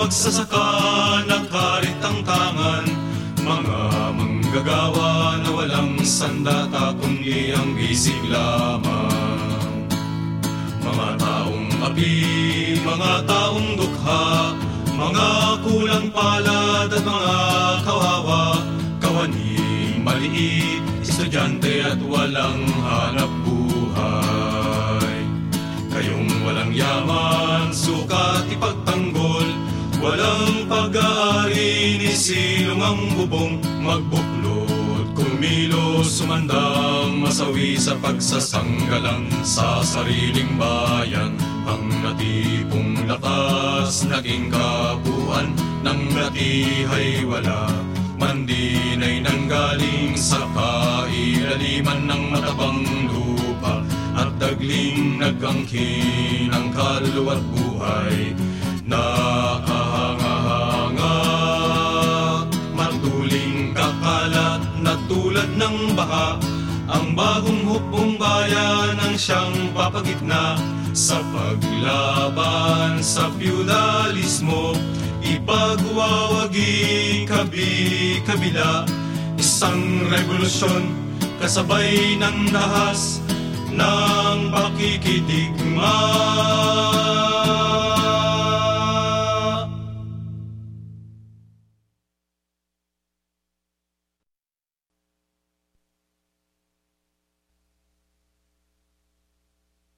magsasaka nagkaritang tangan. Mga manggagawa na walang sandata kundi ang bisig lamang. Mga taong api, mga taong dukha Mga kulang palad at mga kawawa. Kawani, maliit, estudyante at walang hanap buhay Walang pag-aari ni silong ang bubong. Magbuklod, kumilos, sumandang Masawi sa pagsasanggalang sa sariling bayan. Ang natipong lakas, naging kabuuan Ng natihay wala. Mandinay nanggaling sa kailaliman ng matabang lupa At dagling nagangkin ang kaluluwa't buhay ng baha. Ang bagong hukbong bayan ang siyang papagitna. Sa paglaban sa feudalismo Ipagwawagi kabi-kabila. Isang revolusyon kasabay ng dahas ng pakikidigma